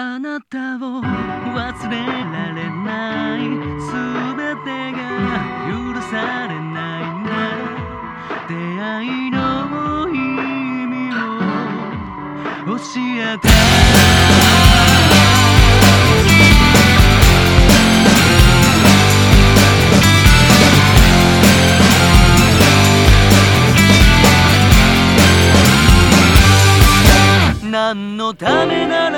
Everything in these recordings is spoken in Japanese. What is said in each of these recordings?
あなたを忘れられない。全てが許されないな。ら出会いの意味を教えて。何のためなら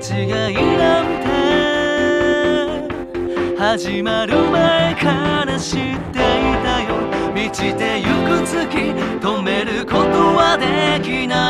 違いなんて。始まる前から知っていたよ。満ちてゆく月止めることはできない。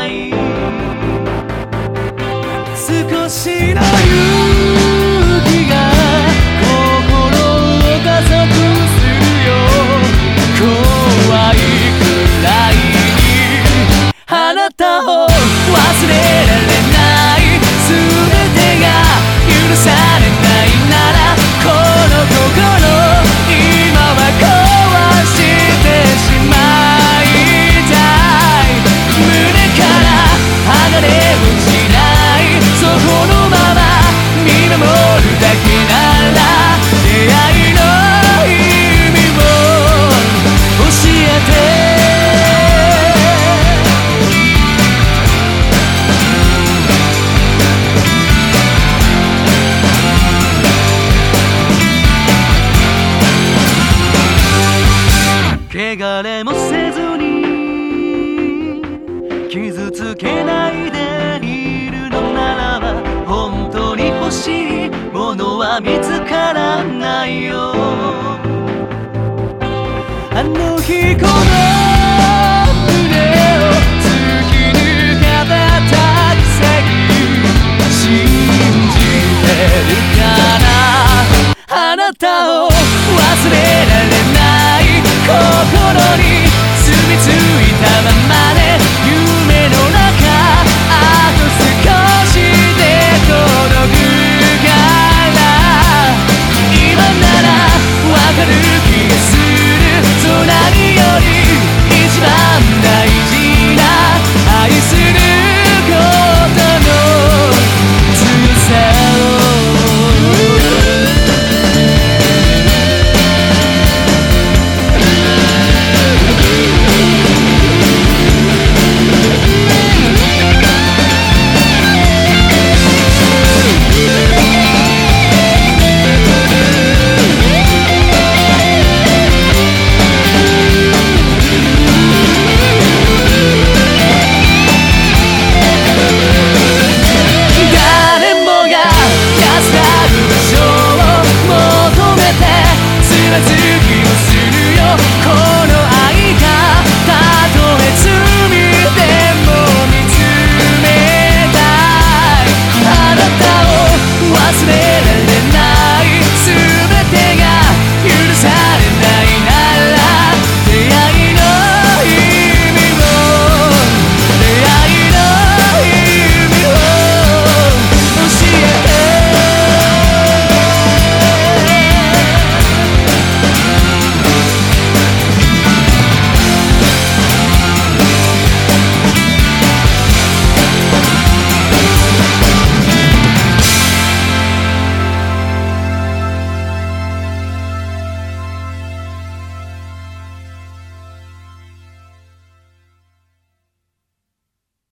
汚れもせずに傷つけないでいるのならば本当に欲しいものは見つからないよあの日この